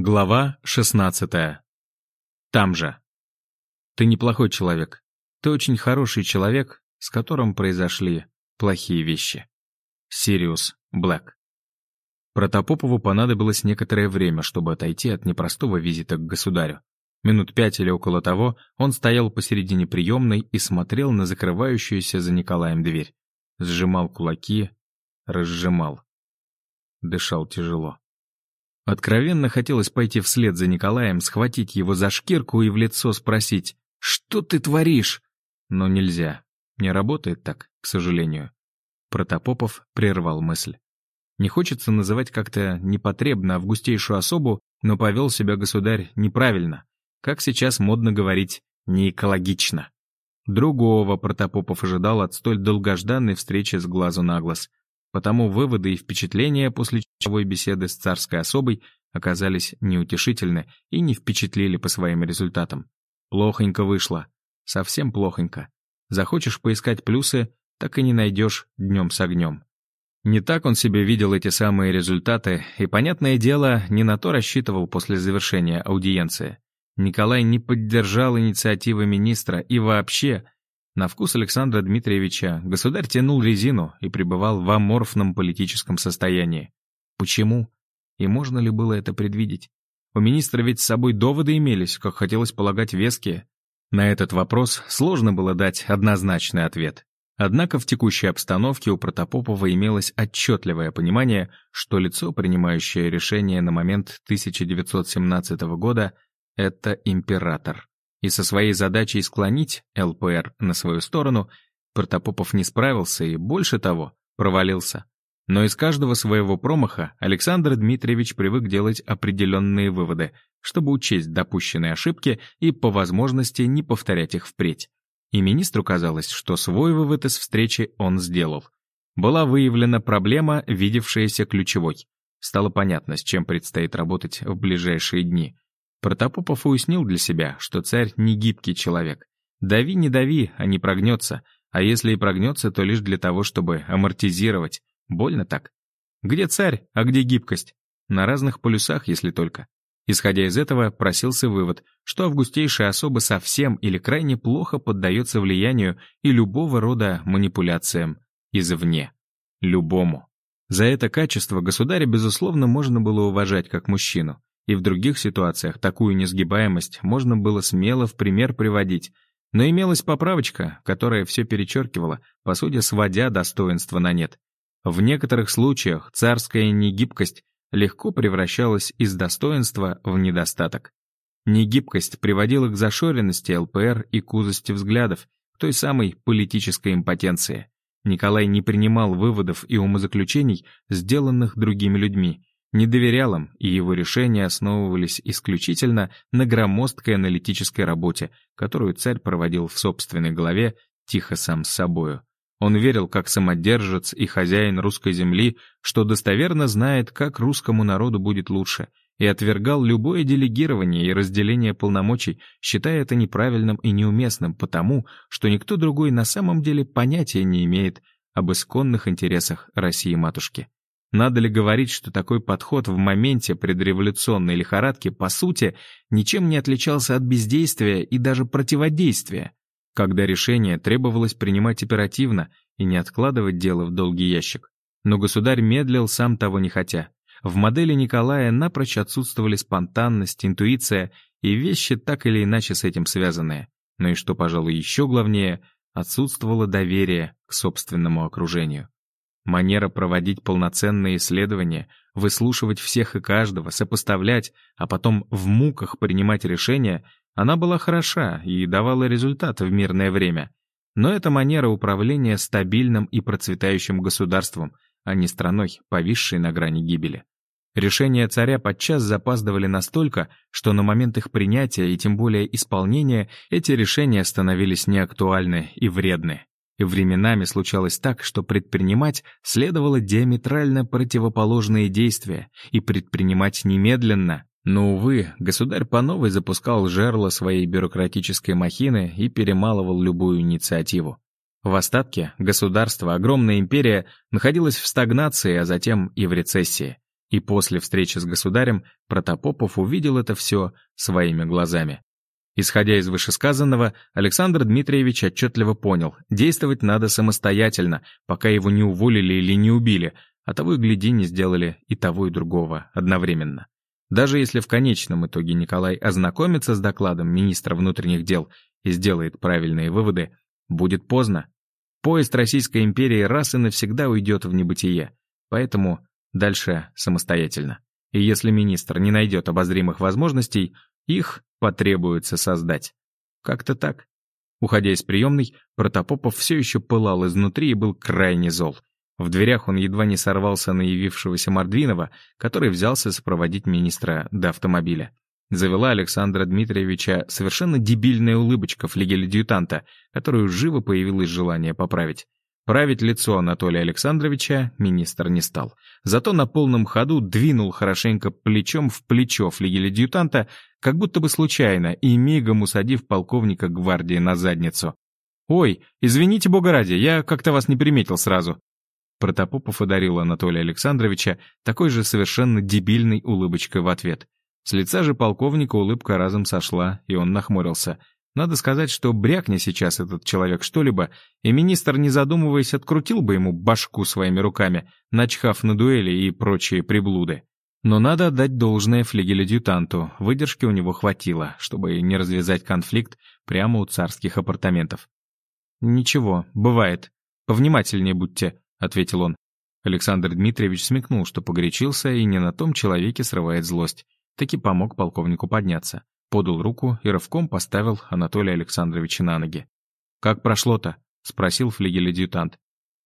Глава 16. Там же. Ты неплохой человек. Ты очень хороший человек, с которым произошли плохие вещи. Сириус Блэк. Протопопову понадобилось некоторое время, чтобы отойти от непростого визита к государю. Минут пять или около того он стоял посередине приемной и смотрел на закрывающуюся за Николаем дверь. Сжимал кулаки, разжимал. Дышал тяжело. Откровенно хотелось пойти вслед за Николаем, схватить его за шкирку и в лицо спросить «Что ты творишь?» Но нельзя. Не работает так, к сожалению. Протопопов прервал мысль. Не хочется называть как-то непотребно августейшую особу, но повел себя государь неправильно. Как сейчас модно говорить, не экологично. Другого Протопопов ожидал от столь долгожданной встречи с глазу на глаз. Потому выводы и впечатления после часовой беседы с царской особой оказались неутешительны и не впечатлили по своим результатам. Плохонько вышло. Совсем плохонько. Захочешь поискать плюсы, так и не найдешь днем с огнем. Не так он себе видел эти самые результаты, и, понятное дело, не на то рассчитывал после завершения аудиенции. Николай не поддержал инициативы министра и вообще на вкус Александра Дмитриевича государь тянул резину и пребывал в аморфном политическом состоянии. Почему? И можно ли было это предвидеть? У министра ведь с собой доводы имелись, как хотелось полагать, веские. На этот вопрос сложно было дать однозначный ответ. Однако в текущей обстановке у Протопопова имелось отчетливое понимание, что лицо, принимающее решение на момент 1917 года, это император. И со своей задачей склонить ЛПР на свою сторону Протопопов не справился и, больше того, провалился. Но из каждого своего промаха Александр Дмитриевич привык делать определенные выводы, чтобы учесть допущенные ошибки и, по возможности, не повторять их впредь. И министру казалось, что свой вывод из встречи он сделал. Была выявлена проблема, видевшаяся ключевой. Стало понятно, с чем предстоит работать в ближайшие дни — Протопопов уяснил для себя, что царь не гибкий человек. Дави, не дави, а не прогнется. А если и прогнется, то лишь для того, чтобы амортизировать. Больно так. Где царь, а где гибкость? На разных полюсах, если только. Исходя из этого, просился вывод, что августейшая особа совсем или крайне плохо поддается влиянию и любого рода манипуляциям извне. Любому. За это качество государя, безусловно, можно было уважать как мужчину. И в других ситуациях такую несгибаемость можно было смело в пример приводить. Но имелась поправочка, которая все перечеркивала, по сути, сводя достоинство на нет. В некоторых случаях царская негибкость легко превращалась из достоинства в недостаток. Негибкость приводила к зашоренности ЛПР и к узости взглядов, той самой политической импотенции. Николай не принимал выводов и умозаключений, сделанных другими людьми, не доверял им, и его решения основывались исключительно на громоздкой аналитической работе, которую царь проводил в собственной голове, тихо сам с собою. Он верил как самодержец и хозяин русской земли, что достоверно знает, как русскому народу будет лучше, и отвергал любое делегирование и разделение полномочий, считая это неправильным и неуместным, потому что никто другой на самом деле понятия не имеет об исконных интересах России-матушки. Надо ли говорить, что такой подход в моменте предреволюционной лихорадки, по сути, ничем не отличался от бездействия и даже противодействия, когда решение требовалось принимать оперативно и не откладывать дело в долгий ящик. Но государь медлил, сам того не хотя. В модели Николая напрочь отсутствовали спонтанность, интуиция и вещи, так или иначе с этим связанные. Но и что, пожалуй, еще главнее, отсутствовало доверие к собственному окружению. Манера проводить полноценные исследования, выслушивать всех и каждого, сопоставлять, а потом в муках принимать решения, она была хороша и давала результат в мирное время. Но это манера управления стабильным и процветающим государством, а не страной, повисшей на грани гибели. Решения царя подчас запаздывали настолько, что на момент их принятия и тем более исполнения эти решения становились неактуальны и вредны. Временами случалось так, что предпринимать следовало диаметрально противоположные действия, и предпринимать немедленно. Но, увы, государь по новой запускал жерло своей бюрократической махины и перемалывал любую инициативу. В остатке государство, огромная империя, находилась в стагнации, а затем и в рецессии. И после встречи с государем Протопопов увидел это все своими глазами. Исходя из вышесказанного, Александр Дмитриевич отчетливо понял, действовать надо самостоятельно, пока его не уволили или не убили, а того и гляди не сделали и того и другого одновременно. Даже если в конечном итоге Николай ознакомится с докладом министра внутренних дел и сделает правильные выводы, будет поздно. Поезд Российской империи раз и навсегда уйдет в небытие, поэтому дальше самостоятельно. И если министр не найдет обозримых возможностей, их потребуется создать. Как-то так. Уходя из приемной, Протопопов все еще пылал изнутри и был крайне зол. В дверях он едва не сорвался на явившегося Мордвинова, который взялся сопроводить министра до автомобиля. Завела Александра Дмитриевича совершенно дебильная улыбочка флигеля-дьютанта, которую живо появилось желание поправить. Править лицо Анатолия Александровича министр не стал. Зато на полном ходу двинул хорошенько плечом в плечо флигеля-дьютанта, как будто бы случайно, и мигом усадив полковника гвардии на задницу. «Ой, извините бога ради, я как-то вас не приметил сразу». Протопопов одарил Анатолия Александровича такой же совершенно дебильной улыбочкой в ответ. С лица же полковника улыбка разом сошла, и он нахмурился — надо сказать, что брякни сейчас этот человек что-либо, и министр, не задумываясь, открутил бы ему башку своими руками, начхав на дуэли и прочие приблуды. Но надо отдать должное флигель-адъютанту, выдержки у него хватило, чтобы не развязать конфликт прямо у царских апартаментов. «Ничего, бывает. Повнимательнее будьте», — ответил он. Александр Дмитриевич смекнул, что погорячился и не на том человеке срывает злость. Таки помог полковнику подняться подал руку и рывком поставил Анатолия Александровича на ноги. «Как прошло-то?» — спросил флигель-адъютант.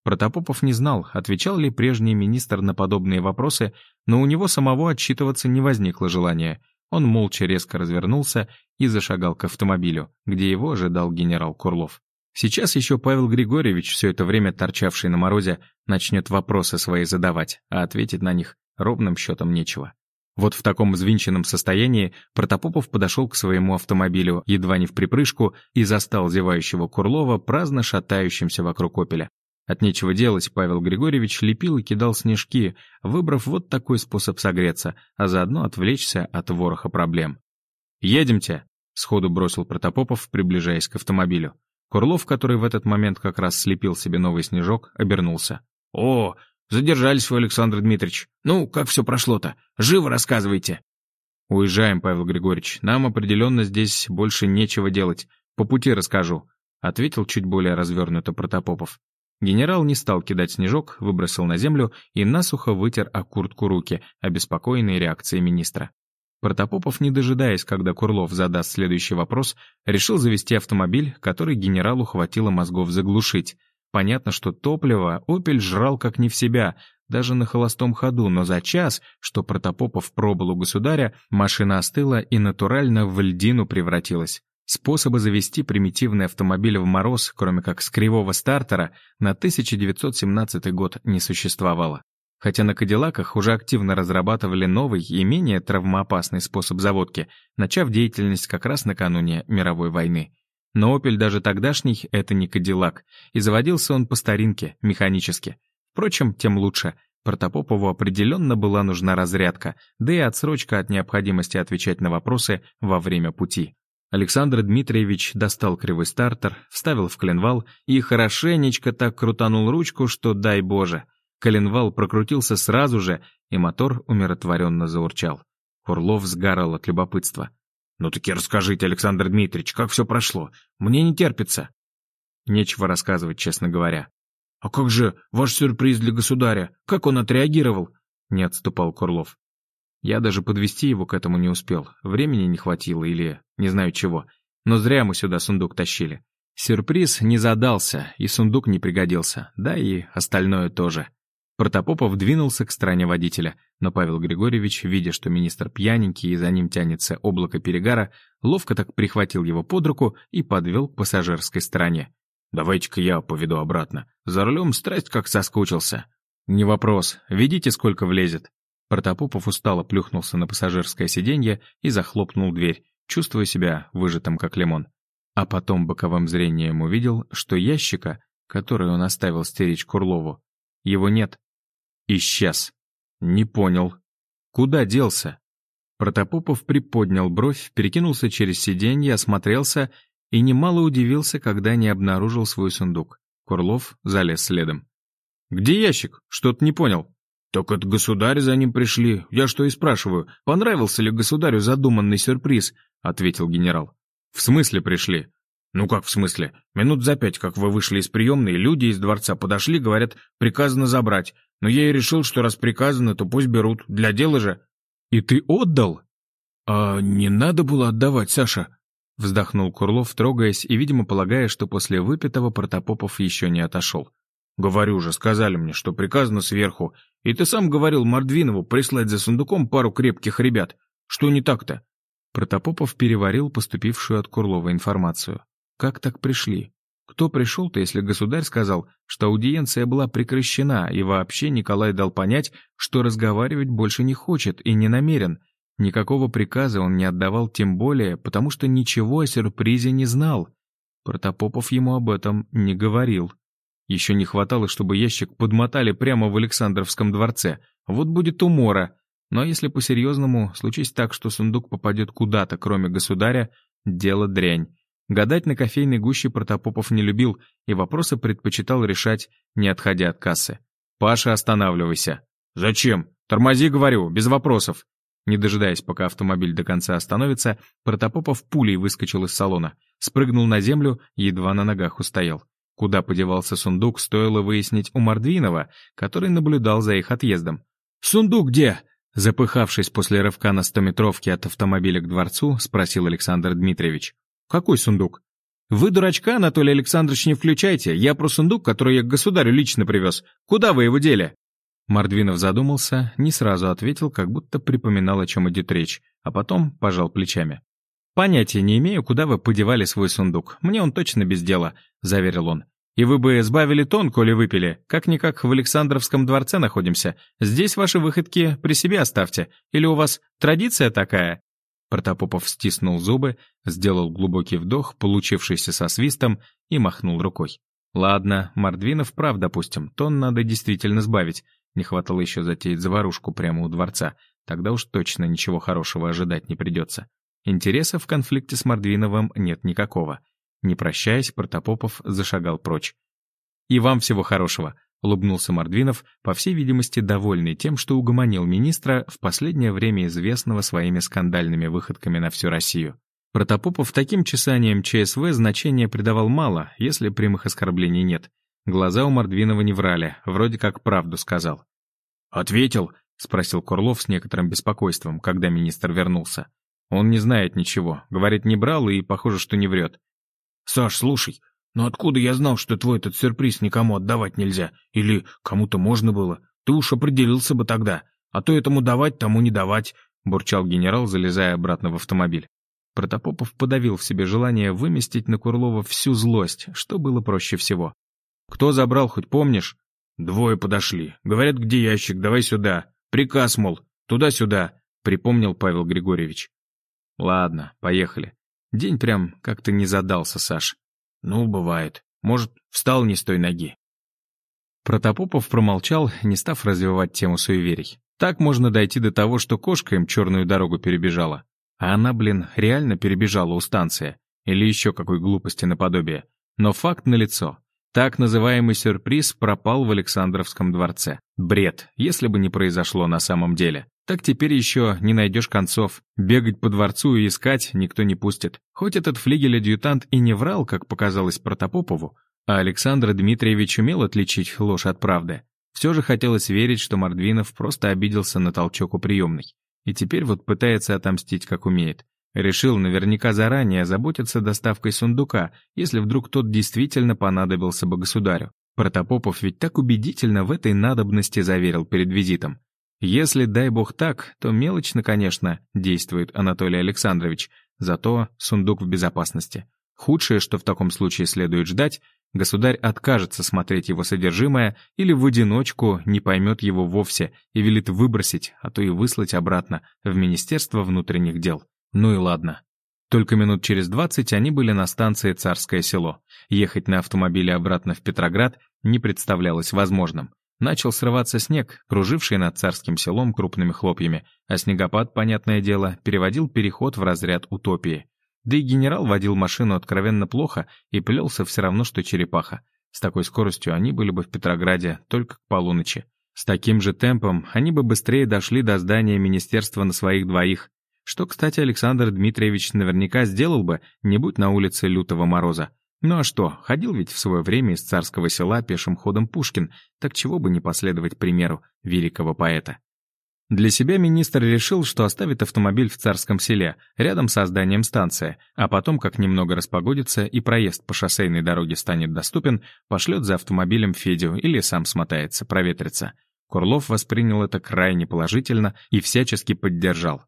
Протопопов не знал, отвечал ли прежний министр на подобные вопросы, но у него самого отчитываться не возникло желания. Он молча резко развернулся и зашагал к автомобилю, где его ожидал генерал Курлов. Сейчас еще Павел Григорьевич, все это время торчавший на морозе, начнет вопросы свои задавать, а ответить на них ровным счетом нечего. Вот в таком взвинченном состоянии Протопопов подошел к своему автомобилю, едва не в припрыжку, и застал зевающего Курлова, праздно шатающимся вокруг опеля. От нечего делать Павел Григорьевич лепил и кидал снежки, выбрав вот такой способ согреться, а заодно отвлечься от вороха проблем. «Едемте!» — сходу бросил Протопопов, приближаясь к автомобилю. Курлов, который в этот момент как раз слепил себе новый снежок, обернулся. «О, Задержались вы, Александр Дмитриевич. Ну, как все прошло-то? Живо рассказывайте. Уезжаем, Павел Григорьевич. Нам определенно здесь больше нечего делать. По пути расскажу. Ответил чуть более развернуто Протопопов. Генерал не стал кидать снежок, выбросил на землю и насухо вытер о куртку руки, обеспокоенные реакцией министра. Протопопов, не дожидаясь, когда Курлов задаст следующий вопрос, решил завести автомобиль, который генералу хватило мозгов заглушить — Понятно, что топливо «Опель» жрал как не в себя, даже на холостом ходу, но за час, что Протопопов пробыл у государя, машина остыла и натурально в льдину превратилась. Способа завести примитивный автомобиль в мороз, кроме как с кривого стартера, на 1917 год не существовало. Хотя на «Кадиллаках» уже активно разрабатывали новый и менее травмоопасный способ заводки, начав деятельность как раз накануне мировой войны. Но «Опель» даже тогдашний — это не «Кадиллак», и заводился он по старинке, механически. Впрочем, тем лучше. Протопопову определенно была нужна разрядка, да и отсрочка от необходимости отвечать на вопросы во время пути. Александр Дмитриевич достал кривой стартер, вставил в коленвал и хорошенечко так крутанул ручку, что дай боже. Коленвал прокрутился сразу же, и мотор умиротворенно заурчал. Курлов сгорал от любопытства. «Ну таки расскажите, Александр Дмитриевич, как все прошло? Мне не терпится». Нечего рассказывать, честно говоря. «А как же ваш сюрприз для государя? Как он отреагировал?» Не отступал Курлов. Я даже подвести его к этому не успел. Времени не хватило или не знаю чего. Но зря мы сюда сундук тащили. Сюрприз не задался, и сундук не пригодился. Да и остальное тоже. Протопопов двинулся к стороне водителя, но Павел Григорьевич, видя, что министр пьяненький и за ним тянется облако перегара, ловко так прихватил его под руку и подвел к пассажирской стороне. «Давайте-ка я поведу обратно. За рулем страсть как соскучился». «Не вопрос. Видите, сколько влезет». Протопопов устало плюхнулся на пассажирское сиденье и захлопнул дверь, чувствуя себя выжатым как лимон. А потом боковым зрением увидел, что ящика, который он оставил стеречь Курлову, его нет. Исчез. Не понял. Куда делся? Протопопов приподнял бровь, перекинулся через сиденье, осмотрелся и немало удивился, когда не обнаружил свой сундук. Курлов залез следом. «Где ящик? Что-то не понял». «Так это государь за ним пришли. Я что и спрашиваю, понравился ли государю задуманный сюрприз?» — ответил генерал. «В смысле пришли?» «Ну как в смысле? Минут за пять, как вы вышли из приемной, люди из дворца подошли, говорят, приказано забрать. Но я и решил, что раз приказано, то пусть берут. Для дела же». «И ты отдал?» «А не надо было отдавать, Саша», — вздохнул Курлов, трогаясь и, видимо, полагая, что после выпитого Протопопов еще не отошел. «Говорю же, сказали мне, что приказано сверху. И ты сам говорил Мордвинову прислать за сундуком пару крепких ребят. Что не так-то?» Протопопов переварил поступившую от Курлова информацию. Как так пришли? Кто пришел-то, если государь сказал, что аудиенция была прекращена, и вообще Николай дал понять, что разговаривать больше не хочет и не намерен? Никакого приказа он не отдавал тем более, потому что ничего о сюрпризе не знал. Протопопов ему об этом не говорил. Еще не хватало, чтобы ящик подмотали прямо в Александровском дворце. Вот будет умора. Но если по-серьезному, случись так, что сундук попадет куда-то, кроме государя, дело дрянь. Гадать на кофейной гуще Протопопов не любил и вопросы предпочитал решать, не отходя от кассы. «Паша, останавливайся». «Зачем? Тормози, говорю, без вопросов». Не дожидаясь, пока автомобиль до конца остановится, Протопопов пулей выскочил из салона, спрыгнул на землю, едва на ногах устоял. Куда подевался сундук, стоило выяснить у Мордвинова, который наблюдал за их отъездом. «Сундук где?» Запыхавшись после рывка на стометровке от автомобиля к дворцу, спросил Александр Дмитриевич. «Какой сундук?» «Вы дурачка, Анатолий Александрович, не включайте. Я про сундук, который я к государю лично привез. Куда вы его дели?» Мордвинов задумался, не сразу ответил, как будто припоминал, о чем идет речь, а потом пожал плечами. «Понятия не имею, куда вы подевали свой сундук. Мне он точно без дела», — заверил он. «И вы бы сбавили тон, коли выпили. Как-никак в Александровском дворце находимся. Здесь ваши выходки при себе оставьте. Или у вас традиция такая?» Протопопов стиснул зубы, сделал глубокий вдох, получившийся со свистом, и махнул рукой. «Ладно, Мордвинов прав, допустим, тон надо действительно сбавить. Не хватало еще затеять заварушку прямо у дворца. Тогда уж точно ничего хорошего ожидать не придется. Интереса в конфликте с Мордвиновым нет никакого». Не прощаясь, Протопопов зашагал прочь. «И вам всего хорошего», — улыбнулся Мордвинов, по всей видимости, довольный тем, что угомонил министра, в последнее время известного своими скандальными выходками на всю Россию. Протопопов таким чесанием ЧСВ значения придавал мало, если прямых оскорблений нет. Глаза у Мордвинова не врали, вроде как правду сказал. «Ответил?» — спросил Курлов с некоторым беспокойством, когда министр вернулся. «Он не знает ничего, говорит, не брал и, похоже, что не врет». «Саш, слушай, «Но откуда я знал, что твой этот сюрприз никому отдавать нельзя? Или кому-то можно было? Ты уж определился бы тогда. А то этому давать, тому не давать», — бурчал генерал, залезая обратно в автомобиль. Протопопов подавил в себе желание выместить на Курлова всю злость, что было проще всего. «Кто забрал, хоть помнишь?» «Двое подошли. Говорят, где ящик, давай сюда. Приказ, мол, туда-сюда», — припомнил Павел Григорьевич. «Ладно, поехали. День прям как-то не задался, Саш. «Ну, бывает. Может, встал не с той ноги». Протопопов промолчал, не став развивать тему суеверий. Так можно дойти до того, что кошка им черную дорогу перебежала. А она, блин, реально перебежала у станции. Или еще какой глупости наподобие. Но факт налицо. Так называемый сюрприз пропал в Александровском дворце. Бред, если бы не произошло на самом деле. Так теперь еще не найдешь концов. Бегать по дворцу и искать никто не пустит. Хоть этот флигель-адъютант и не врал, как показалось Протопопову, а Александр Дмитриевич умел отличить ложь от правды. Все же хотелось верить, что Мордвинов просто обиделся на толчок у приемной. И теперь вот пытается отомстить, как умеет. Решил наверняка заранее заботиться доставкой сундука, если вдруг тот действительно понадобился бы государю. Протопопов ведь так убедительно в этой надобности заверил перед визитом. Если, дай бог так, то мелочно, конечно, действует Анатолий Александрович, зато сундук в безопасности. Худшее, что в таком случае следует ждать, государь откажется смотреть его содержимое или в одиночку не поймет его вовсе и велит выбросить, а то и выслать обратно в Министерство внутренних дел. Ну и ладно. Только минут через двадцать они были на станции Царское село. Ехать на автомобиле обратно в Петроград не представлялось возможным. Начал срываться снег, круживший над царским селом крупными хлопьями, а снегопад, понятное дело, переводил переход в разряд утопии. Да и генерал водил машину откровенно плохо и плелся все равно, что черепаха. С такой скоростью они были бы в Петрограде только к полуночи. С таким же темпом они бы быстрее дошли до здания министерства на своих двоих. Что, кстати, Александр Дмитриевич наверняка сделал бы, не будь на улице лютого мороза. Ну а что, ходил ведь в свое время из царского села пешим ходом Пушкин, так чего бы не последовать примеру великого поэта. Для себя министр решил, что оставит автомобиль в царском селе, рядом со зданием станции, а потом, как немного распогодится и проезд по шоссейной дороге станет доступен, пошлет за автомобилем Федю или сам смотается, проветрится. Курлов воспринял это крайне положительно и всячески поддержал.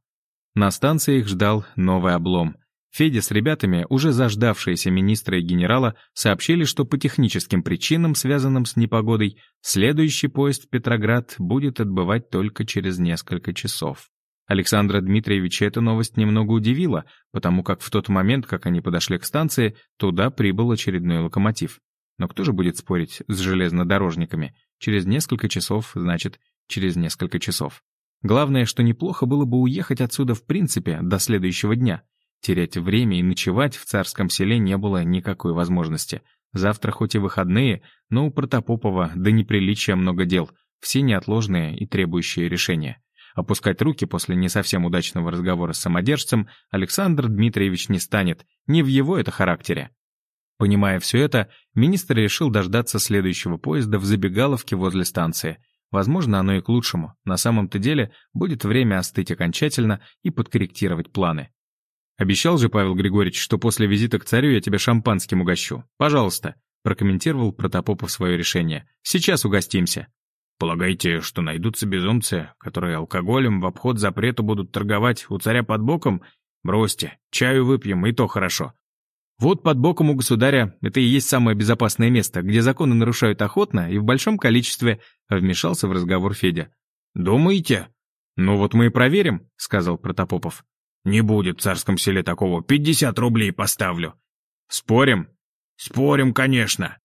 На станции их ждал новый облом — Федя с ребятами, уже заждавшиеся министра и генерала, сообщили, что по техническим причинам, связанным с непогодой, следующий поезд в Петроград будет отбывать только через несколько часов. Александра Дмитриевича эта новость немного удивила, потому как в тот момент, как они подошли к станции, туда прибыл очередной локомотив. Но кто же будет спорить с железнодорожниками? Через несколько часов, значит, через несколько часов. Главное, что неплохо было бы уехать отсюда в принципе до следующего дня — Терять время и ночевать в царском селе не было никакой возможности. Завтра хоть и выходные, но у Протопопова до неприличия много дел, все неотложные и требующие решения. Опускать руки после не совсем удачного разговора с самодержцем Александр Дмитриевич не станет, не в его это характере. Понимая все это, министр решил дождаться следующего поезда в забегаловке возле станции. Возможно, оно и к лучшему. На самом-то деле будет время остыть окончательно и подкорректировать планы. Обещал же Павел Григорьевич, что после визита к царю я тебя шампанским угощу. Пожалуйста, прокомментировал Протопопов свое решение. Сейчас угостимся. Полагаете, что найдутся безумцы, которые алкоголем в обход запрету будут торговать у царя под боком? Бросьте, чаю выпьем, и то хорошо. Вот под боком у государя это и есть самое безопасное место, где законы нарушают охотно и в большом количестве, вмешался в разговор Федя. «Думаете?» «Ну вот мы и проверим», — сказал Протопопов. «Не будет в царском селе такого. Пятьдесят рублей поставлю». «Спорим?» «Спорим, конечно».